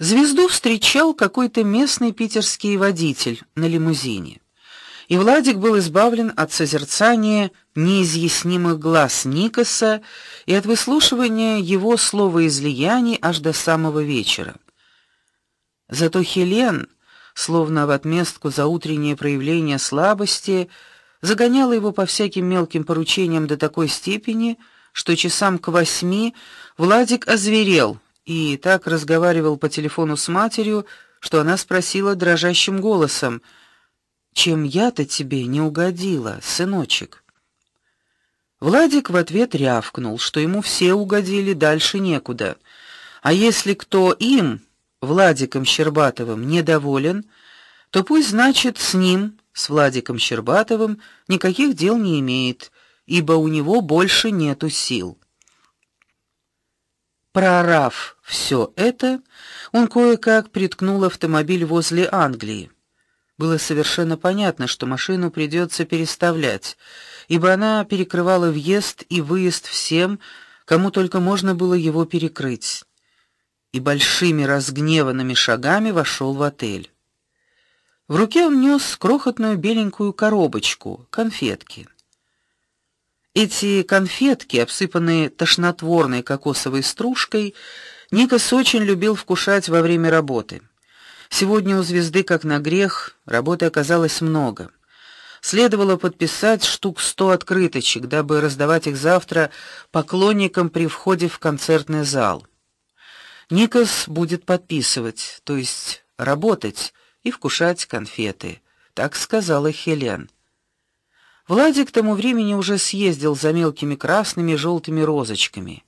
Звезду встречал какой-то местный питерский водитель на лимузине. И Владик был избавлен от созерцания неизъяснимых глаз Никоса и от выслушивания его словоизлияний аж до самого вечера. Зато Хелен, словно в отместку за утреннее проявление слабости, загоняла его по всяким мелким поручениям до такой степени, что часам к восьми Владик озверел и так разговаривал по телефону с матерью, что она спросила дрожащим голосом: "Чем я-то тебе не угодила, сыночек?" Владик в ответ рявкнул, что ему все угодили, дальше некуда. А если кто им, Владиком Щербатовым, недоволен, то пусть значит с ним, с Владиком Щербатовым, никаких дел не имеет, ибо у него больше нету сил. Прорав все это, он кое-как приткнул автомобиль возле Англии. Было совершенно понятно, что машину придется переставлять, ибо она перекрывала въезд и выезд всем, кому только можно было его перекрыть. И большими разгневанными шагами вошел в отель. В руке он нес крохотную беленькую коробочку, конфетки. Эти конфетки, обсыпанные тошнотворной кокосовой стружкой, Никос очень любил вкушать во время работы. Сегодня у звезды, как на грех, работы оказалось много. Следовало подписать штук сто открыточек, дабы раздавать их завтра поклонникам при входе в концертный зал. Никос будет подписывать, то есть работать и вкушать конфеты, так сказала Хелен. Владик к тому времени уже съездил за мелкими красными и желтыми розочками.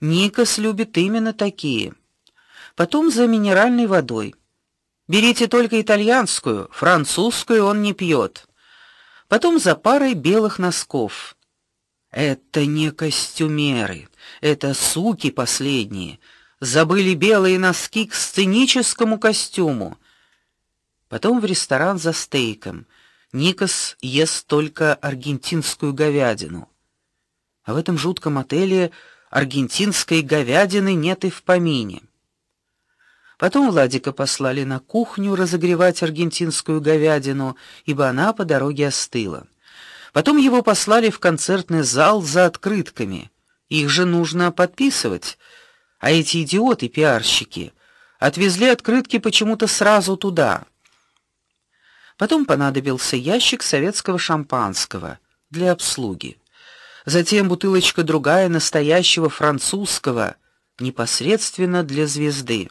Никос любит именно такие. Потом за минеральной водой. Берите только итальянскую, французскую он не пьет. Потом за парой белых носков. Это не костюмеры, это суки последние. Забыли белые носки к сценическому костюму. Потом в ресторан за стейком. Никос ест только аргентинскую говядину. А в этом жутком отеле аргентинской говядины нет и в помине. Потом Владика послали на кухню разогревать аргентинскую говядину, ибо она по дороге остыла. Потом его послали в концертный зал за открытками. Их же нужно подписывать. А эти идиоты пиарщики отвезли открытки почему-то сразу туда. Потом понадобился ящик советского шампанского для обслуги. Затем бутылочка другая настоящего французского, непосредственно для звезды.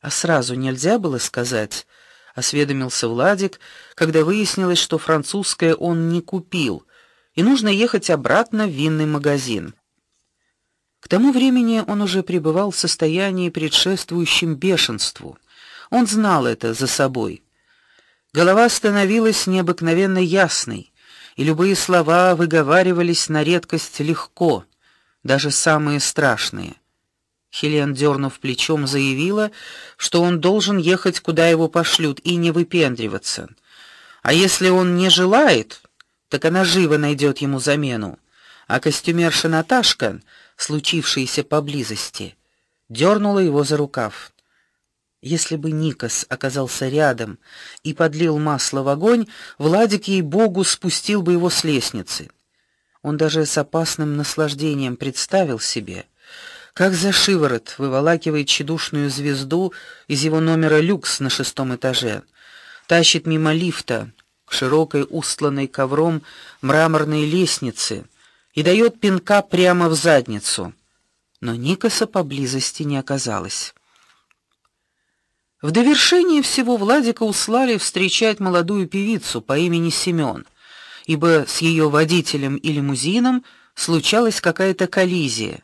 А сразу нельзя было сказать, осведомился Владик, когда выяснилось, что французское он не купил, и нужно ехать обратно в винный магазин. К тому времени он уже пребывал в состоянии предшествующем бешенству. Он знал это за собой. Голова становилась необыкновенно ясной, и любые слова выговаривались на редкость легко, даже самые страшные. Хелен, дернув плечом, заявила, что он должен ехать куда его пошлют и не выпендриваться. А если он не желает, так она живо найдет ему замену. А костюмерша Наташка, случившаяся поблизости, дернула его за рукав. Если бы Никос оказался рядом и подлил масло в огонь, Владик ей-богу спустил бы его с лестницы. Он даже с опасным наслаждением представил себе, как за шиворот выволакивает чедушную звезду из его номера люкс на шестом этаже, тащит мимо лифта к широкой устланной ковром мраморной лестнице и дает пинка прямо в задницу. Но Никоса поблизости не оказалось. В довершение всего Владика услали встречать молодую певицу по имени Семён, ибо с ее водителем и лимузином случалась какая-то коллизия,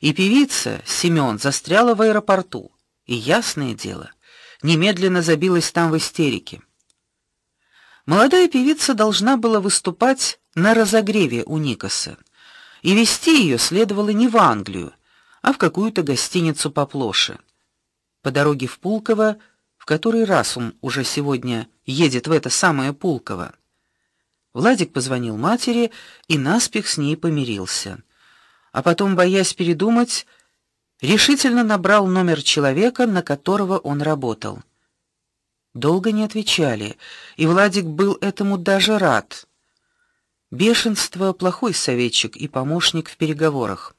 и певица Семён застряла в аэропорту. И ясное дело, немедленно забилась там в истерике. Молодая певица должна была выступать на разогреве у Никоса, и вести ее следовало не в Англию, а в какую-то гостиницу поплоше. По дороге в Пулково, в который раз он уже сегодня едет в это самое Пулково. Владик позвонил матери и наспех с ней помирился. А потом, боясь передумать, решительно набрал номер человека, на которого он работал. Долго не отвечали, и Владик был этому даже рад. Бешенство плохой советчик и помощник в переговорах.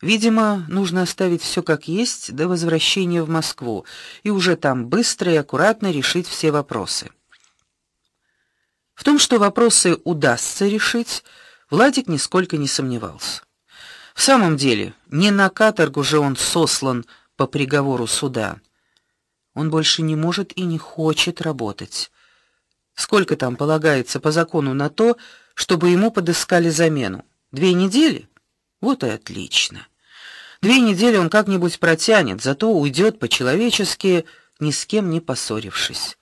Видимо, нужно оставить все как есть до возвращения в Москву и уже там быстро и аккуратно решить все вопросы. В том, что вопросы удастся решить, Владик нисколько не сомневался. В самом деле, не на каторгу же он сослан по приговору суда. Он больше не может и не хочет работать. Сколько там полагается по закону на то, чтобы ему подыскали замену? Две недели? Вот и отлично. Две недели он как-нибудь протянет, зато уйдет по-человечески, ни с кем не поссорившись.